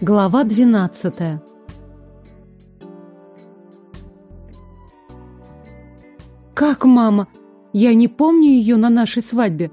Глава двенадцатая. Как мама? Я не помню ее на нашей свадьбе.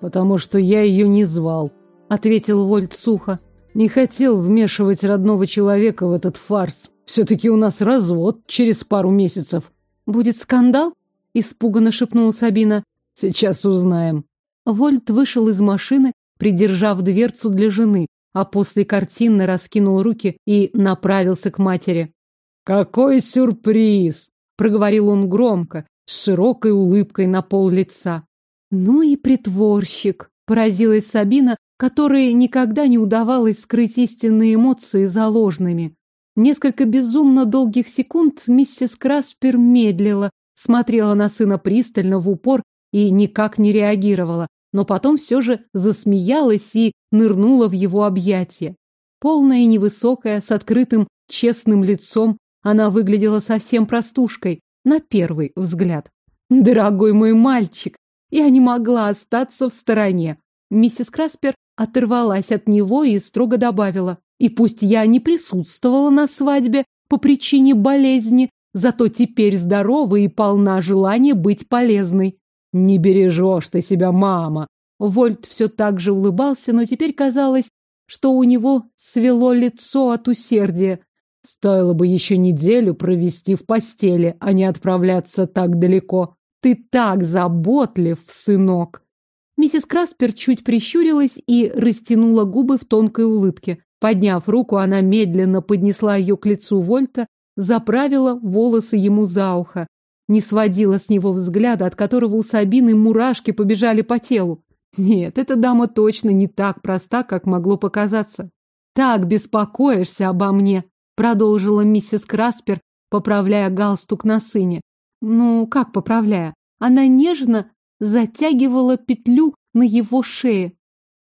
Потому что я ее не звал, ответил Вольт сухо. Не хотел вмешивать родного человека в этот фарс. Все-таки у нас развод через пару месяцев. Будет скандал? Испуганно шепнула Сабина. Сейчас узнаем. Вольт вышел из машины, придержав дверцу для жены, а после картины раскинул руки и направился к матери. «Какой сюрприз!» — проговорил он громко, с широкой улыбкой на пол лица. «Ну и притворщик!» — поразилась Сабина, которой никогда не удавалось скрыть истинные эмоции за ложными. Несколько безумно долгих секунд миссис Краспер медлила, смотрела на сына пристально в упор и никак не реагировала, но потом все же засмеялась и нырнула в его объятия. Полная и невысокая, с открытым, честным лицом, она выглядела совсем простушкой, на первый взгляд. «Дорогой мой мальчик, я не могла остаться в стороне». Миссис Краспер оторвалась от него и строго добавила. «И пусть я не присутствовала на свадьбе по причине болезни, зато теперь здорова и полна желания быть полезной. «Не бережешь ты себя, мама!» Вольт все так же улыбался, но теперь казалось, что у него свело лицо от усердия. Стоило бы еще неделю провести в постели, а не отправляться так далеко. Ты так заботлив, сынок. Миссис Краспер чуть прищурилась и растянула губы в тонкой улыбке. Подняв руку, она медленно поднесла ее к лицу Вольта, заправила волосы ему за ухо не сводила с него взгляда, от которого у Сабины мурашки побежали по телу. Нет, эта дама точно не так проста, как могло показаться. «Так беспокоишься обо мне», — продолжила миссис Краспер, поправляя галстук на сыне. Ну, как поправляя? Она нежно затягивала петлю на его шее.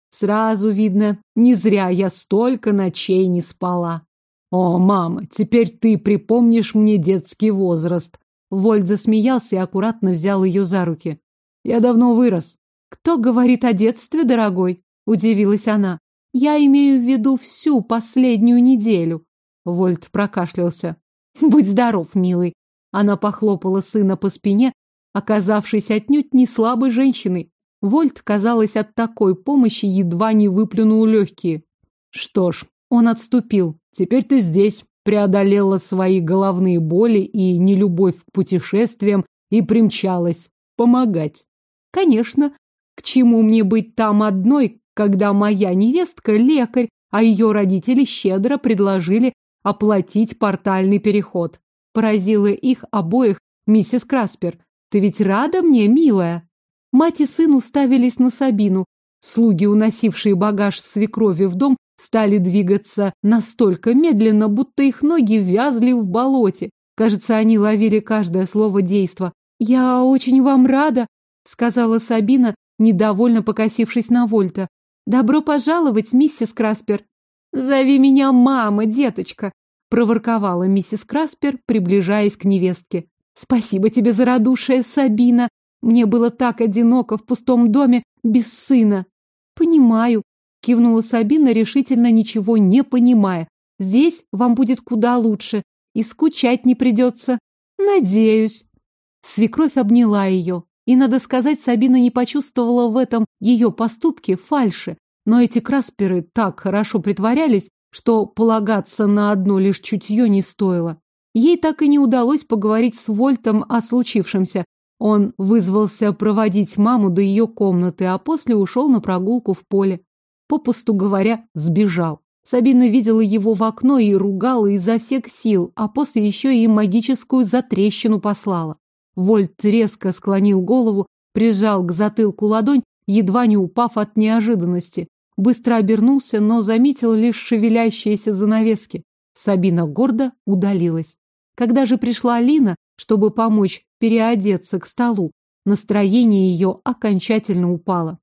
Сразу видно, не зря я столько ночей не спала. О, мама, теперь ты припомнишь мне детский возраст, Вольт засмеялся и аккуратно взял ее за руки. «Я давно вырос». «Кто говорит о детстве, дорогой?» – удивилась она. «Я имею в виду всю последнюю неделю». Вольт прокашлялся. «Будь здоров, милый». Она похлопала сына по спине, оказавшись отнюдь не слабой женщиной. Вольт, казалось, от такой помощи едва не выплюнул легкие. Что ж, он отступил. «Теперь ты здесь преодолела свои головные боли и нелюбовь к путешествиям и примчалась помогать. Конечно, к чему мне быть там одной, когда моя невестка лекарь, а ее родители щедро предложили оплатить портальный переход. Поразила их обоих миссис Краспер. Ты ведь рада мне, милая? Мать и сын уставились на Сабину. Слуги, уносившие багаж свекрови в дом, стали двигаться настолько медленно, будто их ноги вязли в болоте. Кажется, они ловили каждое слово действа. «Я очень вам рада», — сказала Сабина, недовольно покосившись на Вольта. «Добро пожаловать, миссис Краспер». «Зови меня мама, деточка», — проворковала миссис Краспер, приближаясь к невестке. «Спасибо тебе за радушие, Сабина. Мне было так одиноко в пустом доме без сына». «Понимаю», Кивнула Сабина, решительно ничего не понимая. Здесь вам будет куда лучше. И скучать не придется. Надеюсь. Свекровь обняла ее. И, надо сказать, Сабина не почувствовала в этом ее поступке фальши. Но эти красперы так хорошо притворялись, что полагаться на одно лишь чутье не стоило. Ей так и не удалось поговорить с Вольтом о случившемся. Он вызвался проводить маму до ее комнаты, а после ушел на прогулку в поле попусту говоря, сбежал. Сабина видела его в окно и ругала изо всех сил, а после еще и магическую затрещину послала. Вольт резко склонил голову, прижал к затылку ладонь, едва не упав от неожиданности. Быстро обернулся, но заметил лишь шевелящиеся занавески. Сабина гордо удалилась. Когда же пришла Алина, чтобы помочь переодеться к столу, настроение ее окончательно упало.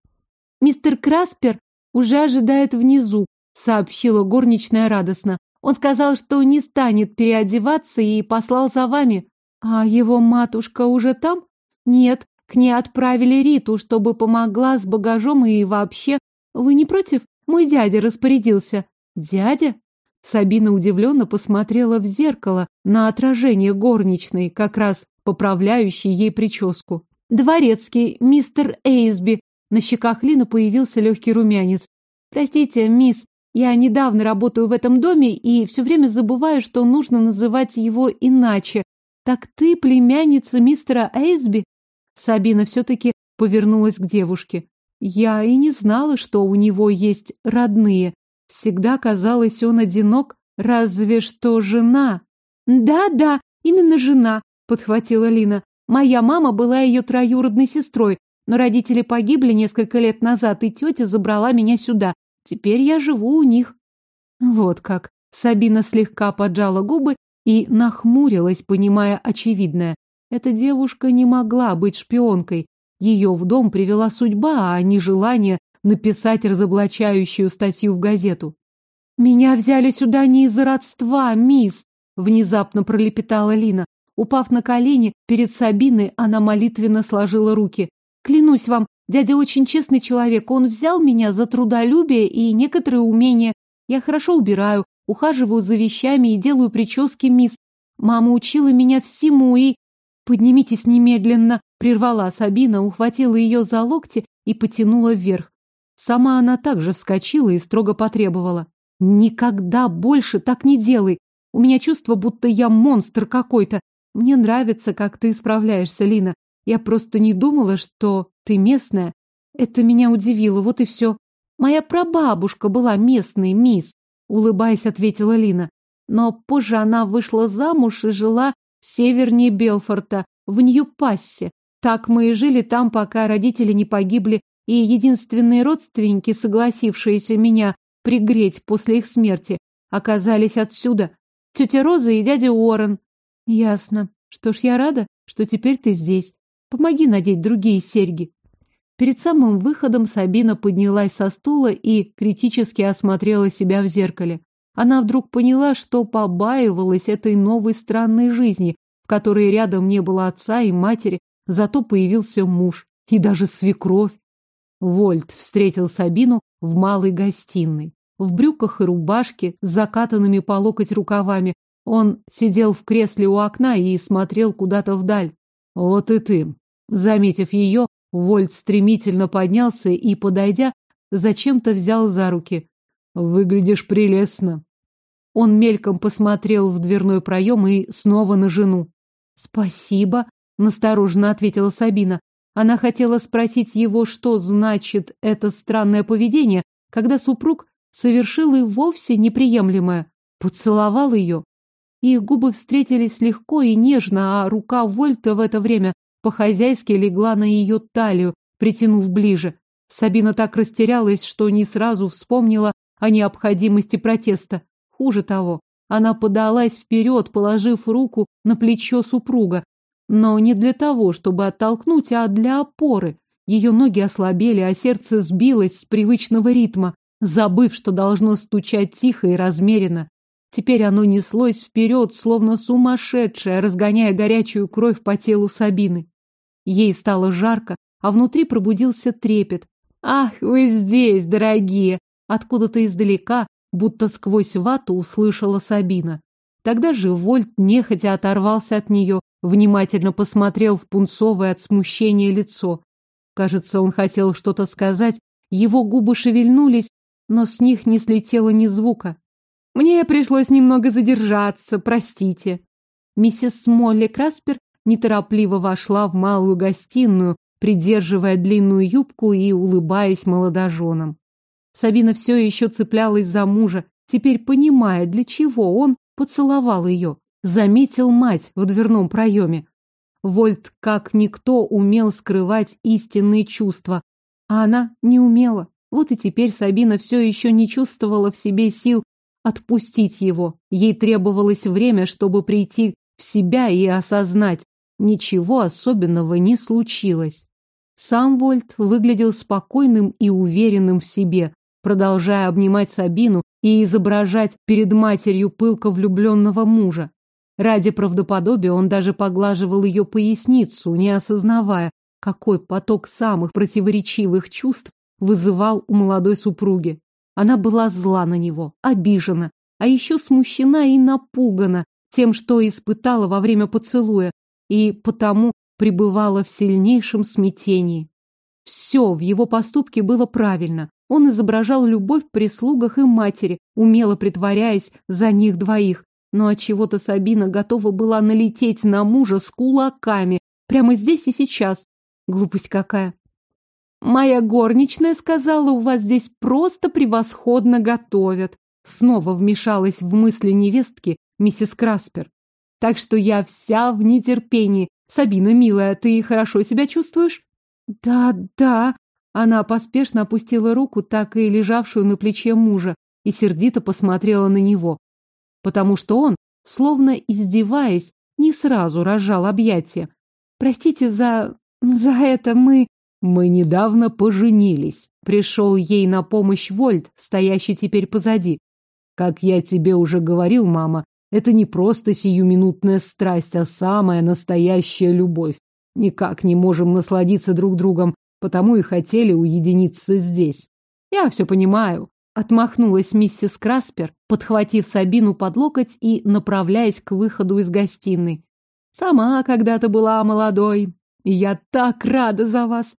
«Мистер Краспер уже ожидает внизу», — сообщила горничная радостно. «Он сказал, что не станет переодеваться и послал за вами. А его матушка уже там? Нет, к ней отправили Риту, чтобы помогла с багажом и вообще. Вы не против? Мой дядя распорядился». «Дядя?» Сабина удивленно посмотрела в зеркало на отражение горничной, как раз поправляющей ей прическу. «Дворецкий, мистер Эйсби!» На щеках Лины появился легкий румянец. «Простите, мисс, я недавно работаю в этом доме и все время забываю, что нужно называть его иначе. Так ты племянница мистера Эйсби?» Сабина все-таки повернулась к девушке. «Я и не знала, что у него есть родные. Всегда казалось, он одинок, разве что жена». «Да-да, именно жена», — подхватила Лина. «Моя мама была ее троюродной сестрой, но родители погибли несколько лет назад, и тетя забрала меня сюда. Теперь я живу у них». Вот как. Сабина слегка поджала губы и нахмурилась, понимая очевидное. Эта девушка не могла быть шпионкой. Ее в дом привела судьба, а не желание написать разоблачающую статью в газету. «Меня взяли сюда не из-за родства, мисс!» — внезапно пролепетала Лина. Упав на колени, перед Сабиной она молитвенно сложила руки. «Клянусь вам, дядя очень честный человек. Он взял меня за трудолюбие и некоторые умения. Я хорошо убираю, ухаживаю за вещами и делаю прически, мисс. Мама учила меня всему и...» «Поднимитесь немедленно!» — прервала Сабина, ухватила ее за локти и потянула вверх. Сама она также вскочила и строго потребовала. «Никогда больше так не делай! У меня чувство, будто я монстр какой-то. Мне нравится, как ты справляешься, Лина. Я просто не думала, что ты местная. Это меня удивило, вот и все. Моя прабабушка была местной, мисс, улыбаясь, ответила Лина. Но позже она вышла замуж и жила севернее Белфорта, в Нью-Пассе. Так мы и жили там, пока родители не погибли, и единственные родственники, согласившиеся меня пригреть после их смерти, оказались отсюда. Тетя Роза и дядя Уоррен. Ясно. Что ж, я рада, что теперь ты здесь. Помоги надеть другие серьги. Перед самым выходом Сабина поднялась со стула и критически осмотрела себя в зеркале. Она вдруг поняла, что побаивалась этой новой странной жизни, в которой рядом не было отца и матери, зато появился муж и даже свекровь. Вольт встретил Сабину в малой гостиной. В брюках и рубашке с закатанными по локоть рукавами он сидел в кресле у окна и смотрел куда-то вдаль. «Вот и ты». Заметив ее, Вольт стремительно поднялся и, подойдя, зачем-то взял за руки. «Выглядишь прелестно». Он мельком посмотрел в дверной проем и снова на жену. «Спасибо», — настороженно ответила Сабина. Она хотела спросить его, что значит это странное поведение, когда супруг совершил и вовсе неприемлемое. Поцеловал ее. Их губы встретились легко и нежно, а рука Вольта в это время по-хозяйски легла на ее талию, притянув ближе. Сабина так растерялась, что не сразу вспомнила о необходимости протеста. Хуже того, она подалась вперед, положив руку на плечо супруга, но не для того, чтобы оттолкнуть, а для опоры. Ее ноги ослабели, а сердце сбилось с привычного ритма, забыв, что должно стучать тихо и размеренно. Теперь оно неслось вперед, словно сумасшедшее, разгоняя горячую кровь по телу Сабины. Ей стало жарко, а внутри пробудился трепет. «Ах, вы здесь, дорогие!» Откуда-то издалека, будто сквозь вату, услышала Сабина. Тогда же Вольт нехотя оторвался от нее, внимательно посмотрел в пунцовое от смущения лицо. Кажется, он хотел что-то сказать, его губы шевельнулись, но с них не слетело ни звука. Мне пришлось немного задержаться, простите. Миссис Молли Краспер неторопливо вошла в малую гостиную, придерживая длинную юбку и улыбаясь молодоженам. Сабина все еще цеплялась за мужа, теперь понимая, для чего он поцеловал ее. Заметил мать в дверном проеме. Вольт, как никто, умел скрывать истинные чувства, а она не умела. Вот и теперь Сабина все еще не чувствовала в себе сил отпустить его. Ей требовалось время, чтобы прийти в себя и осознать, ничего особенного не случилось. Сам Вольт выглядел спокойным и уверенным в себе, продолжая обнимать Сабину и изображать перед матерью пылко влюбленного мужа. Ради правдоподобия он даже поглаживал ее поясницу, не осознавая, какой поток самых противоречивых чувств вызывал у молодой супруги. Она была зла на него, обижена, а еще смущена и напугана тем, что испытала во время поцелуя, и потому пребывала в сильнейшем смятении. Все в его поступке было правильно. Он изображал любовь при слугах и матери, умело притворяясь за них двоих. Но от чего то Сабина готова была налететь на мужа с кулаками прямо здесь и сейчас. Глупость какая. Моя горничная сказала, у вас здесь просто превосходно готовят. Снова вмешалась в мысли невестки миссис Краспер. Так что я вся в нетерпении. Сабина, милая, ты хорошо себя чувствуешь? Да, да. Она поспешно опустила руку, так и лежавшую на плече мужа, и сердито посмотрела на него. Потому что он, словно издеваясь, не сразу разжал объятия. Простите за... за это мы... Мы недавно поженились. Пришел ей на помощь Вольт, стоящий теперь позади. Как я тебе уже говорил, мама, это не просто сиюминутная страсть, а самая настоящая любовь. Никак не можем насладиться друг другом, потому и хотели уединиться здесь. Я все понимаю. Отмахнулась миссис Краспер, подхватив Сабину под локоть и направляясь к выходу из гостиной. Сама когда-то была молодой, и я так рада за вас.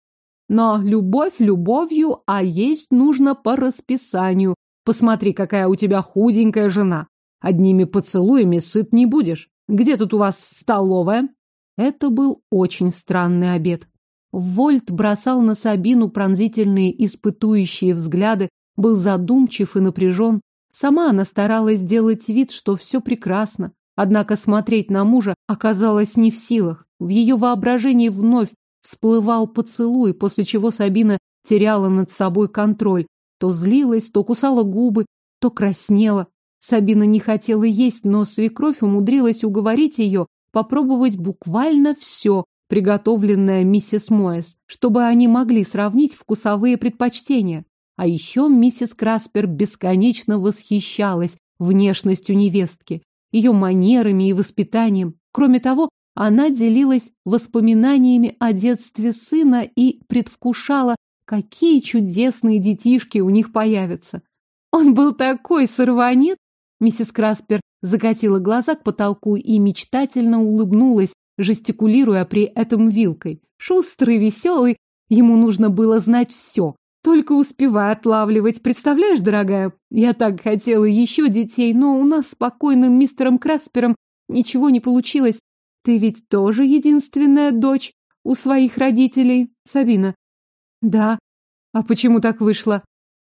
Но любовь любовью, а есть нужно по расписанию. Посмотри, какая у тебя худенькая жена. Одними поцелуями сыт не будешь. Где тут у вас столовая? Это был очень странный обед. Вольт бросал на Сабину пронзительные испытующие взгляды, был задумчив и напряжен. Сама она старалась сделать вид, что все прекрасно. Однако смотреть на мужа оказалось не в силах. В ее воображении вновь всплывал поцелуй, после чего Сабина теряла над собой контроль. То злилась, то кусала губы, то краснела. Сабина не хотела есть, но свекровь умудрилась уговорить ее попробовать буквально все, приготовленное миссис Моэс, чтобы они могли сравнить вкусовые предпочтения. А еще миссис Краспер бесконечно восхищалась внешностью невестки, ее манерами и воспитанием. Кроме того, она делилась воспоминаниями о детстве сына и предвкушала, какие чудесные детишки у них появятся. Он был такой сорванец, Миссис Краспер закатила глаза к потолку и мечтательно улыбнулась, жестикулируя при этом вилкой. Шустрый, веселый, ему нужно было знать все. Только успевай отлавливать, представляешь, дорогая? Я так хотела еще детей, но у нас с покойным мистером Краспером ничего не получилось. Ты ведь тоже единственная дочь у своих родителей, Сабина? Да. А почему так вышло?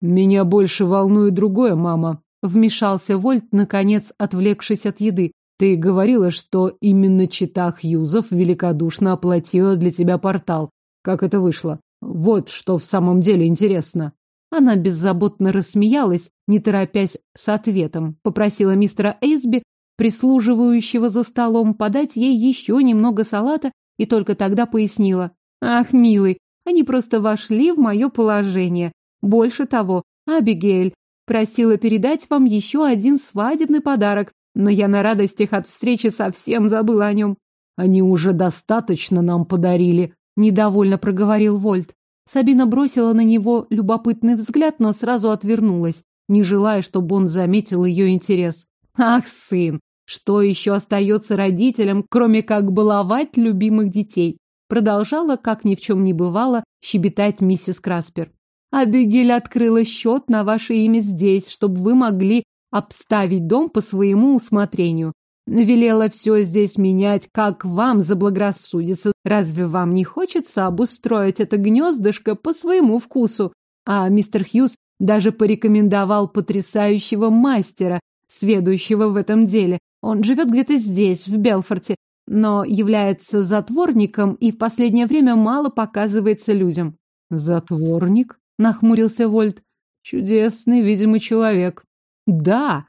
Меня больше волнует другое, мама. Вмешался Вольт, наконец отвлекшись от еды. Ты говорила, что именно чита Хьюзов великодушно оплатила для тебя портал. Как это вышло? Вот что в самом деле интересно. Она беззаботно рассмеялась, не торопясь с ответом. Попросила мистера Эйсби, прислуживающего за столом, подать ей еще немного салата и только тогда пояснила. Ах, милый, они просто вошли в мое положение. Больше того, Абигейль Просила передать вам еще один свадебный подарок, но я на радостях от встречи совсем забыла о нем. Они уже достаточно нам подарили, недовольно проговорил Вольт. Сабина бросила на него любопытный взгляд, но сразу отвернулась, не желая, чтобы он заметил ее интерес. Ах, сын, что еще остается родителям, кроме как баловать любимых детей? Продолжала, как ни в чем не бывало, щебетать миссис Краспер. Абигель открыла счет на ваше имя здесь, чтобы вы могли обставить дом по своему усмотрению. Велела все здесь менять, как вам заблагорассудится. Разве вам не хочется обустроить это гнездышко по своему вкусу? А мистер Хьюз даже порекомендовал потрясающего мастера, сведущего в этом деле. Он живет где-то здесь, в Белфорте, но является затворником и в последнее время мало показывается людям. Затворник? Нахмурился Вольт. Чудесный, видимый человек. Да,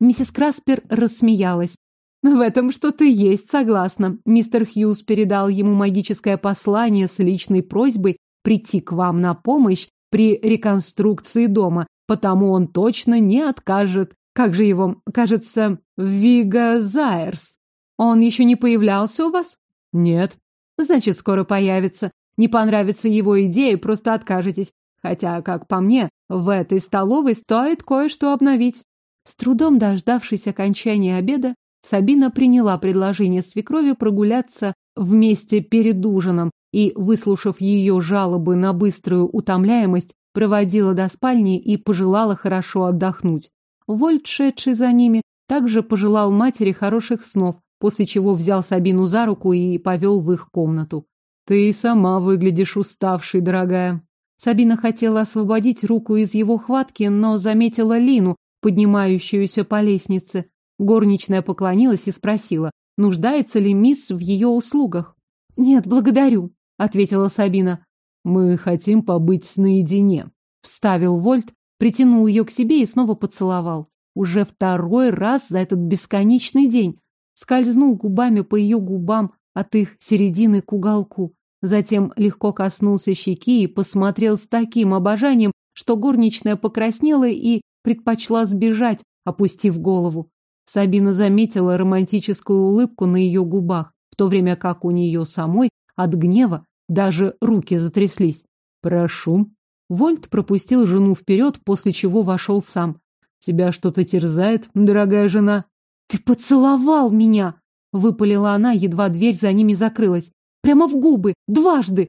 миссис Краспер рассмеялась. В этом что-то есть, согласна. Мистер Хьюз передал ему магическое послание с личной просьбой прийти к вам на помощь при реконструкции дома, потому он точно не откажет. Как же его, кажется, Вига Зайерс. Он еще не появлялся у вас? Нет. Значит, скоро появится. Не понравится его идея, просто откажетесь. Хотя, как по мне, в этой столовой стоит кое-что обновить. С трудом дождавшись окончания обеда, Сабина приняла предложение свекрови прогуляться вместе перед ужином и, выслушав ее жалобы на быструю утомляемость, проводила до спальни и пожелала хорошо отдохнуть. Вольт, шедший за ними, также пожелал матери хороших снов, после чего взял Сабину за руку и повел в их комнату. «Ты сама выглядишь уставшей, дорогая». Сабина хотела освободить руку из его хватки, но заметила Лину, поднимающуюся по лестнице. Горничная поклонилась и спросила, нуждается ли мисс в ее услугах. «Нет, благодарю», — ответила Сабина. «Мы хотим побыть наедине», — вставил Вольт, притянул ее к себе и снова поцеловал. Уже второй раз за этот бесконечный день. Скользнул губами по ее губам от их середины к уголку. Затем легко коснулся щеки и посмотрел с таким обожанием, что горничная покраснела и предпочла сбежать, опустив голову. Сабина заметила романтическую улыбку на ее губах, в то время как у нее самой от гнева даже руки затряслись. «Прошу». Вольт пропустил жену вперед, после чего вошел сам. «Тебя что-то терзает, дорогая жена?» «Ты поцеловал меня!» — выпалила она, едва дверь за ними закрылась. «Прямо в губы! Дважды!»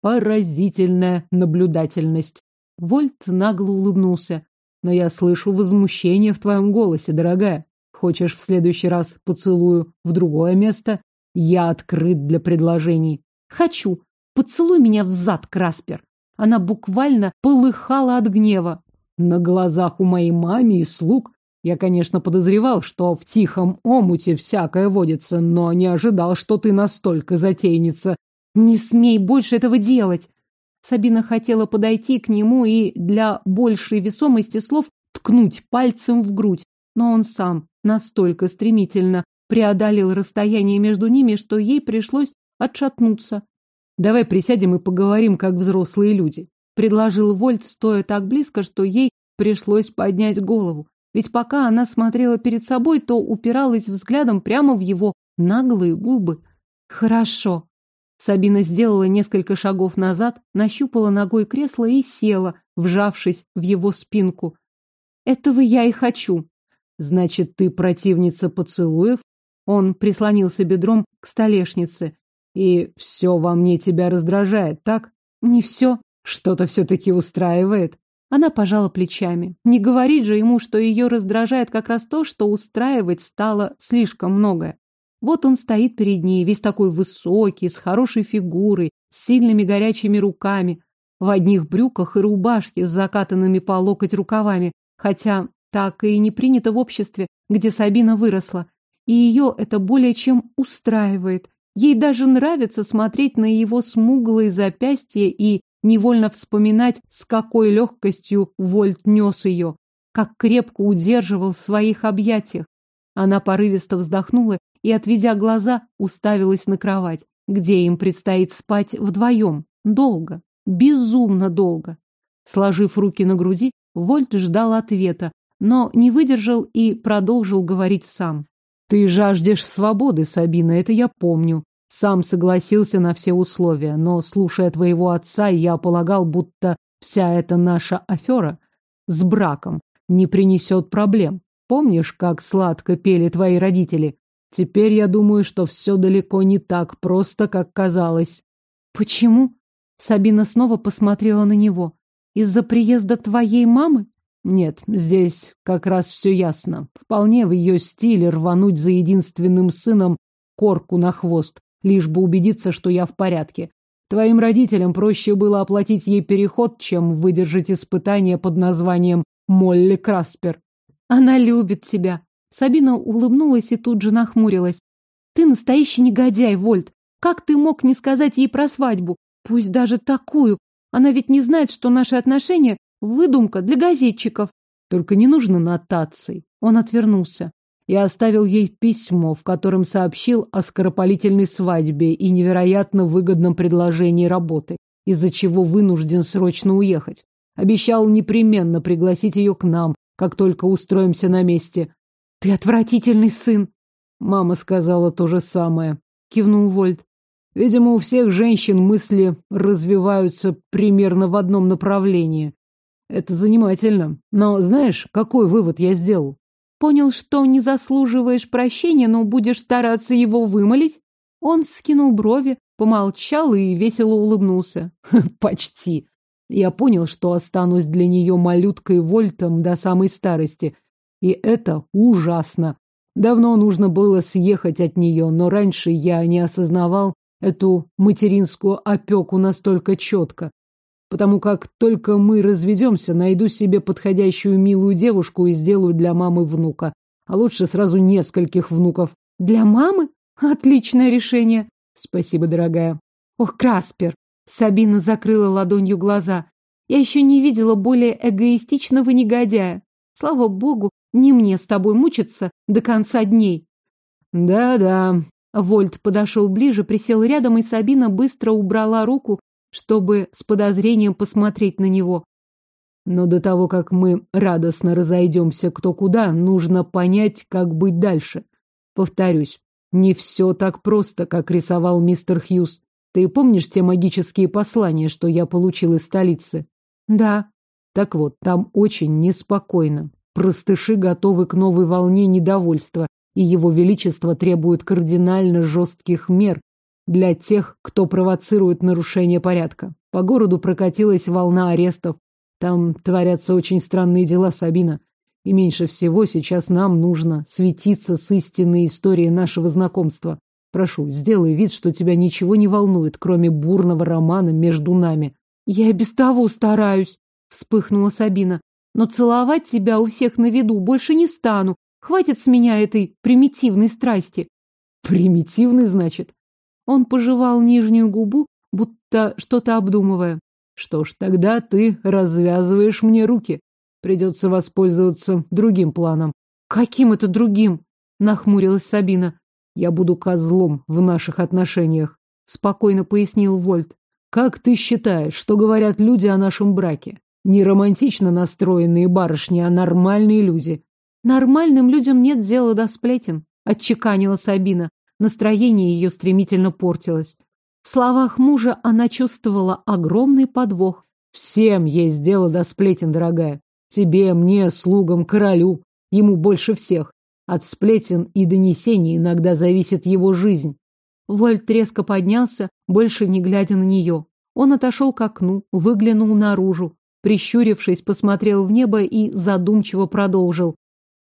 «Поразительная наблюдательность!» Вольт нагло улыбнулся. «Но я слышу возмущение в твоем голосе, дорогая. Хочешь в следующий раз поцелую в другое место? Я открыт для предложений. Хочу. Поцелуй меня в зад, Краспер. Она буквально полыхала от гнева. На глазах у моей мамы и слуг я, конечно, подозревал, что в тихом омуте всякое водится, но не ожидал, что ты настолько затейница. Не смей больше этого делать. Сабина хотела подойти к нему и для большей весомости слов ткнуть пальцем в грудь, но он сам настолько стремительно преодолел расстояние между ними, что ей пришлось отшатнуться. «Давай присядем и поговорим, как взрослые люди», — предложил Вольт, стоя так близко, что ей пришлось поднять голову. Ведь пока она смотрела перед собой, то упиралась взглядом прямо в его наглые губы. «Хорошо». Сабина сделала несколько шагов назад, нащупала ногой кресло и села, вжавшись в его спинку. «Этого я и хочу», Значит, ты противница поцелуев? Он прислонился бедром к столешнице. И все во мне тебя раздражает, так? Не все. Что-то все-таки устраивает. Она пожала плечами. Не говорит же ему, что ее раздражает как раз то, что устраивать стало слишком многое. Вот он стоит перед ней, весь такой высокий, с хорошей фигурой, с сильными горячими руками, в одних брюках и рубашке с закатанными по локоть рукавами, хотя так и не принято в обществе, где Сабина выросла. И ее это более чем устраивает. Ей даже нравится смотреть на его смуглые запястья и невольно вспоминать, с какой легкостью Вольт нес ее, как крепко удерживал в своих объятиях. Она порывисто вздохнула и, отведя глаза, уставилась на кровать, где им предстоит спать вдвоем. Долго, безумно долго. Сложив руки на груди, Вольт ждал ответа, но не выдержал и продолжил говорить сам. «Ты жаждешь свободы, Сабина, это я помню. Сам согласился на все условия, но, слушая твоего отца, я полагал, будто вся эта наша афера с браком не принесет проблем. Помнишь, как сладко пели твои родители? Теперь я думаю, что все далеко не так просто, как казалось». «Почему?» Сабина снова посмотрела на него. «Из-за приезда твоей мамы?» Нет, здесь как раз все ясно. Вполне в ее стиле рвануть за единственным сыном корку на хвост, лишь бы убедиться, что я в порядке. Твоим родителям проще было оплатить ей переход, чем выдержать испытание под названием Молли Краспер. Она любит тебя. Сабина улыбнулась и тут же нахмурилась. Ты настоящий негодяй, Вольт. Как ты мог не сказать ей про свадьбу? Пусть даже такую. Она ведь не знает, что наши отношения Выдумка для газетчиков. Только не нужно нотаций. Он отвернулся. Я оставил ей письмо, в котором сообщил о скоропалительной свадьбе и невероятно выгодном предложении работы, из-за чего вынужден срочно уехать. Обещал непременно пригласить ее к нам, как только устроимся на месте. Ты отвратительный сын. Мама сказала то же самое. Кивнул Вольт. Видимо, у всех женщин мысли развиваются примерно в одном направлении. Это занимательно. Но знаешь, какой вывод я сделал? Понял, что не заслуживаешь прощения, но будешь стараться его вымолить? Он вскинул брови, помолчал и весело улыбнулся. Почти. Я понял, что останусь для нее малюткой Вольтом до самой старости. И это ужасно. Давно нужно было съехать от нее, но раньше я не осознавал эту материнскую опеку настолько четко. Потому как только мы разведемся, найду себе подходящую милую девушку и сделаю для мамы внука. А лучше сразу нескольких внуков. Для мамы? Отличное решение. Спасибо, дорогая. Ох, Краспер! Сабина закрыла ладонью глаза. Я еще не видела более эгоистичного негодяя. Слава богу, не мне с тобой мучиться до конца дней. Да-да. Вольт подошел ближе, присел рядом, и Сабина быстро убрала руку, чтобы с подозрением посмотреть на него. Но до того, как мы радостно разойдемся кто куда, нужно понять, как быть дальше. Повторюсь, не все так просто, как рисовал мистер Хьюз. Ты помнишь те магические послания, что я получил из столицы? Да. Так вот, там очень неспокойно. Простыши готовы к новой волне недовольства, и его величество требует кардинально жестких мер для тех, кто провоцирует нарушение порядка. По городу прокатилась волна арестов. Там творятся очень странные дела, Сабина. И меньше всего сейчас нам нужно светиться с истинной историей нашего знакомства. Прошу, сделай вид, что тебя ничего не волнует, кроме бурного романа между нами. Я и без того стараюсь, вспыхнула Сабина. Но целовать тебя у всех на виду больше не стану. Хватит с меня этой примитивной страсти. Примитивный, значит? Он пожевал нижнюю губу, будто что-то обдумывая. Что ж, тогда ты развязываешь мне руки. Придется воспользоваться другим планом. Каким это другим? Нахмурилась Сабина. Я буду козлом в наших отношениях, спокойно пояснил Вольт. Как ты считаешь, что говорят люди о нашем браке? Не романтично настроенные барышни, а нормальные люди. Нормальным людям нет дела до сплетен, отчеканила Сабина. Настроение ее стремительно портилось. В словах мужа она чувствовала огромный подвох. Всем есть дело до сплетен, дорогая. Тебе, мне, слугам, королю. Ему больше всех. От сплетен и донесений иногда зависит его жизнь. Вольт резко поднялся, больше не глядя на нее. Он отошел к окну, выглянул наружу, прищурившись, посмотрел в небо и задумчиво продолжил.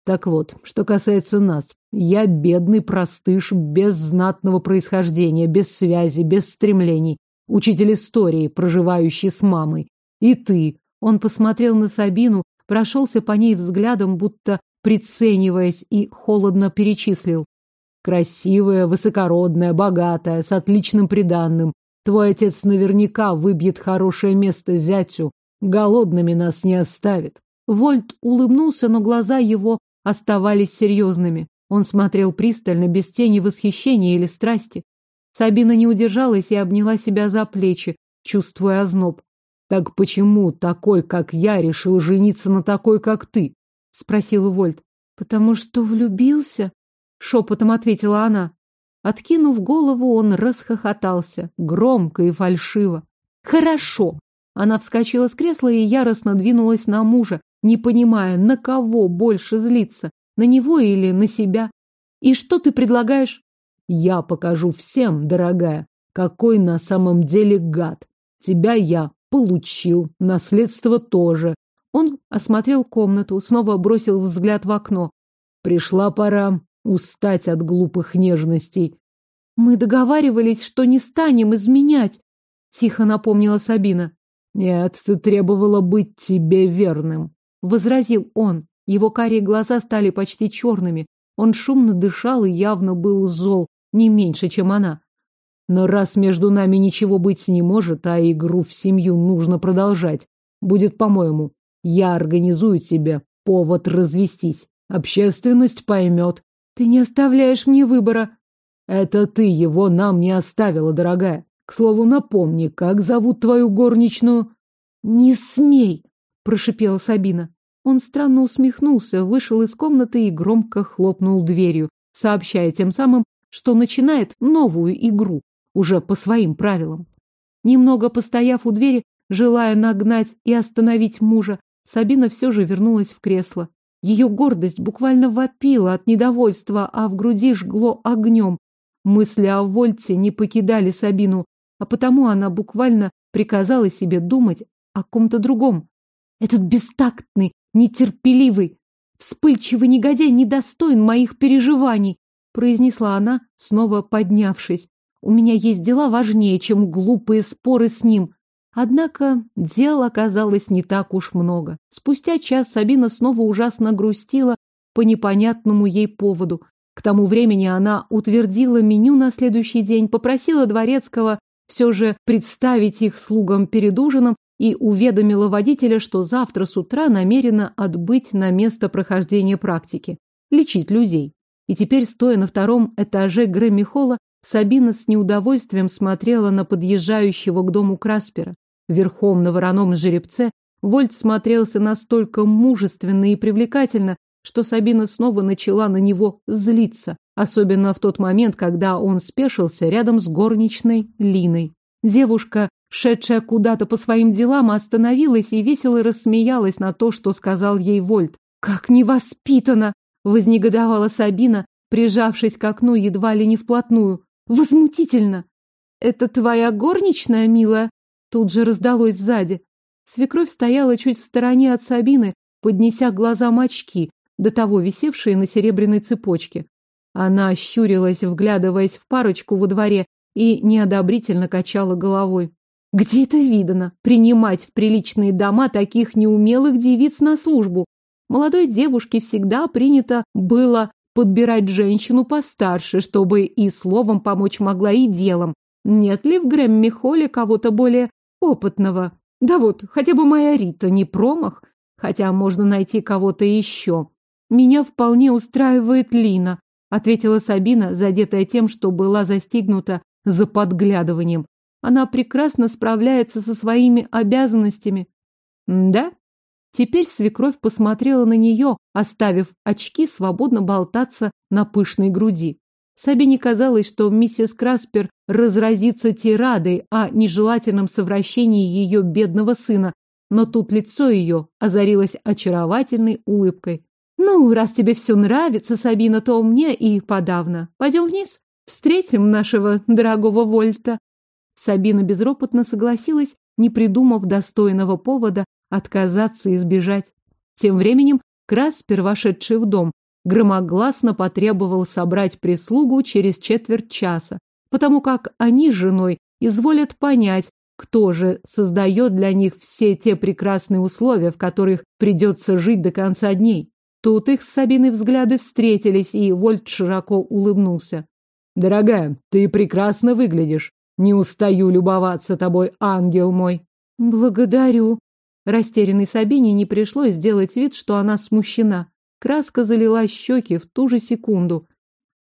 Так вот, что касается нас, я бедный простыш, без знатного происхождения, без связи, без стремлений, учитель истории, проживающий с мамой. И ты, он посмотрел на Сабину, прошелся по ней взглядом, будто прицениваясь, и холодно перечислил. Красивая, высокородная, богатая, с отличным приданным. Твой отец наверняка выбьет хорошее место зятю. Голодными нас не оставит. Вольт улыбнулся, но глаза его оставались серьезными. Он смотрел пристально, без тени восхищения или страсти. Сабина не удержалась и обняла себя за плечи, чувствуя озноб. Так почему такой, как я, решил жениться на такой, как ты? спросил Вольт. Потому что влюбился, шепотом ответила она. Откинув голову, он расхохотался, громко и фальшиво. Хорошо. Она вскочила с кресла и яростно двинулась на мужа, не понимая, на кого больше злиться, на него или на себя. И что ты предлагаешь? Я покажу всем, дорогая, какой на самом деле гад. Тебя я Получил. Наследство тоже. Он осмотрел комнату, снова бросил взгляд в окно. Пришла пора устать от глупых нежностей. Мы договаривались, что не станем изменять, тихо напомнила Сабина. Нет, ты требовала быть тебе верным, возразил он. Его карие глаза стали почти черными. Он шумно дышал и явно был зол, не меньше, чем она. Но раз между нами ничего быть не может, а игру в семью нужно продолжать, будет, по-моему, я организую тебе повод развестись. Общественность поймет. Ты не оставляешь мне выбора. Это ты его нам не оставила, дорогая. К слову, напомни, как зовут твою горничную? Не смей, прошипела Сабина. Он странно усмехнулся, вышел из комнаты и громко хлопнул дверью, сообщая тем самым, что начинает новую игру уже по своим правилам. Немного постояв у двери, желая нагнать и остановить мужа, Сабина все же вернулась в кресло. Ее гордость буквально вопила от недовольства, а в груди жгло огнем. Мысли о Вольте не покидали Сабину, а потому она буквально приказала себе думать о ком-то другом. Этот бестактный, нетерпеливый, вспыльчивый негодяй недостоин моих переживаний, произнесла она, снова поднявшись. У меня есть дела важнее, чем глупые споры с ним. Однако дел оказалось не так уж много. Спустя час Сабина снова ужасно грустила по непонятному ей поводу. К тому времени она утвердила меню на следующий день, попросила Дворецкого все же представить их слугам перед ужином и уведомила водителя, что завтра с утра намерена отбыть на место прохождения практики, лечить людей. И теперь, стоя на втором этаже Грэмми-холла, Сабина с неудовольствием смотрела на подъезжающего к дому Краспера. Верхом на вороном жеребце Вольт смотрелся настолько мужественно и привлекательно, что Сабина снова начала на него злиться, особенно в тот момент, когда он спешился рядом с горничной Линой. Девушка, шедшая куда-то по своим делам, остановилась и весело рассмеялась на то, что сказал ей Вольт. «Как невоспитанно!» — вознегодовала Сабина, прижавшись к окну едва ли не вплотную. «Возмутительно!» «Это твоя горничная, милая?» Тут же раздалось сзади. Свекровь стояла чуть в стороне от Сабины, поднеся глазам очки, до того висевшие на серебряной цепочке. Она щурилась, вглядываясь в парочку во дворе, и неодобрительно качала головой. Где это видано? Принимать в приличные дома таких неумелых девиц на службу. Молодой девушке всегда принято было подбирать женщину постарше, чтобы и словом помочь могла, и делом. Нет ли в Грэмми-холле кого-то более опытного? Да вот, хотя бы моя Рита не промах, хотя можно найти кого-то еще. Меня вполне устраивает Лина, ответила Сабина, задетая тем, что была застигнута за подглядыванием. Она прекрасно справляется со своими обязанностями. Да? Теперь свекровь посмотрела на нее, оставив очки свободно болтаться на пышной груди. Сабине казалось, что миссис Краспер разразится тирадой о нежелательном совращении ее бедного сына, но тут лицо ее озарилось очаровательной улыбкой. «Ну, раз тебе все нравится, Сабина, то мне и подавно. Пойдем вниз, встретим нашего дорогого Вольта». Сабина безропотно согласилась, не придумав достойного повода отказаться и сбежать. Тем временем Краспер, вошедший в дом, громогласно потребовал собрать прислугу через четверть часа, потому как они с женой изволят понять, кто же создает для них все те прекрасные условия, в которых придется жить до конца дней. Тут их с Сабиной взгляды встретились, и Вольт широко улыбнулся. «Дорогая, ты прекрасно выглядишь. Не устаю любоваться тобой, ангел мой». «Благодарю». Растерянной Сабине не пришлось сделать вид, что она смущена. Краска залила щеки в ту же секунду.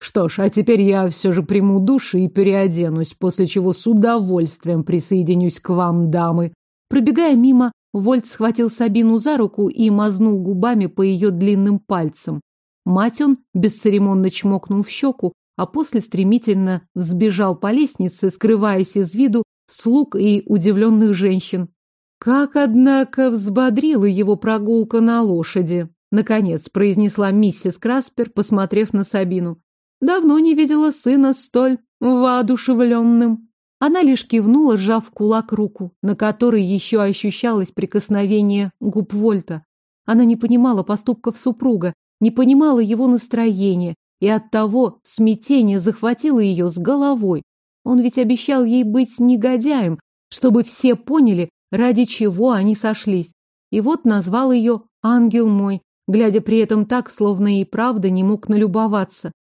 Что ж, а теперь я все же приму душ и переоденусь, после чего с удовольствием присоединюсь к вам, дамы. Пробегая мимо, Вольт схватил Сабину за руку и мазнул губами по ее длинным пальцам. Мать он бесцеремонно чмокнул в щеку, а после стремительно взбежал по лестнице, скрываясь из виду слуг и удивленных женщин. Как, однако, взбодрила его прогулка на лошади. Наконец произнесла миссис Краспер, посмотрев на Сабину. Давно не видела сына столь воодушевленным. Она лишь кивнула, сжав кулак руку, на которой еще ощущалось прикосновение губ Вольта. Она не понимала поступков супруга, не понимала его настроения, и оттого смятение захватило ее с головой. Он ведь обещал ей быть негодяем, чтобы все поняли, ради чего они сошлись. И вот назвал ее «ангел мой», глядя при этом так, словно и правда не мог налюбоваться.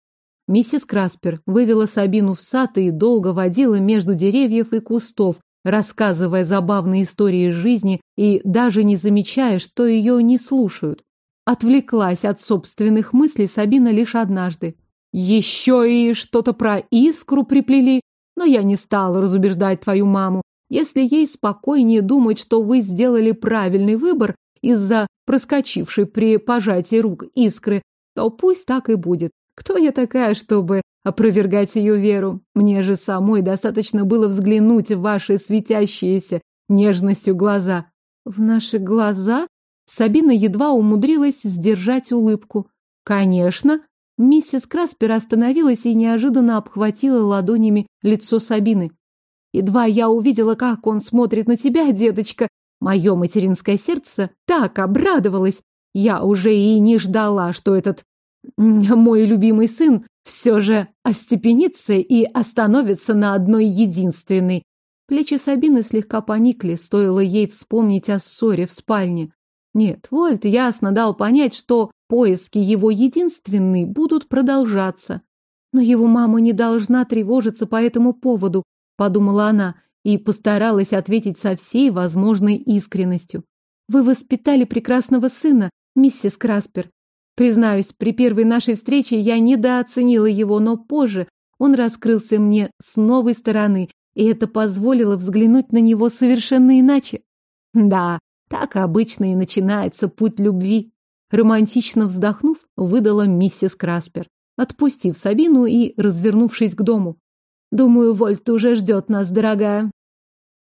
Миссис Краспер вывела Сабину в сад и долго водила между деревьев и кустов, рассказывая забавные истории жизни и даже не замечая, что ее не слушают. Отвлеклась от собственных мыслей Сабина лишь однажды. Еще и что-то про искру приплели, но я не стала разубеждать твою маму. Если ей спокойнее думать, что вы сделали правильный выбор, из-за проскочившей при пожатии рук искры, то пусть так и будет. Кто я такая, чтобы опровергать ее веру? Мне же самой достаточно было взглянуть в ваши светящиеся нежностью глаза. В наши глаза? Сабина едва умудрилась сдержать улыбку. Конечно. Миссис Краспер остановилась и неожиданно обхватила ладонями лицо Сабины. Едва я увидела, как он смотрит на тебя, деточка, мое материнское сердце так обрадовалось. Я уже и не ждала, что этот мой любимый сын все же остепенится и остановится на одной единственной. Плечи Сабины слегка поникли, стоило ей вспомнить о ссоре в спальне. Нет, Вольт ясно дал понять, что поиски его единственной будут продолжаться. Но его мама не должна тревожиться по этому поводу, подумала она и постаралась ответить со всей возможной искренностью. Вы воспитали прекрасного сына, миссис Краспер. Признаюсь, при первой нашей встрече я недооценила его, но позже он раскрылся мне с новой стороны, и это позволило взглянуть на него совершенно иначе. Да, так обычно и начинается путь любви. Романтично вздохнув, выдала миссис Краспер, отпустив Сабину и развернувшись к дому. Думаю, Вольт уже ждет нас, дорогая.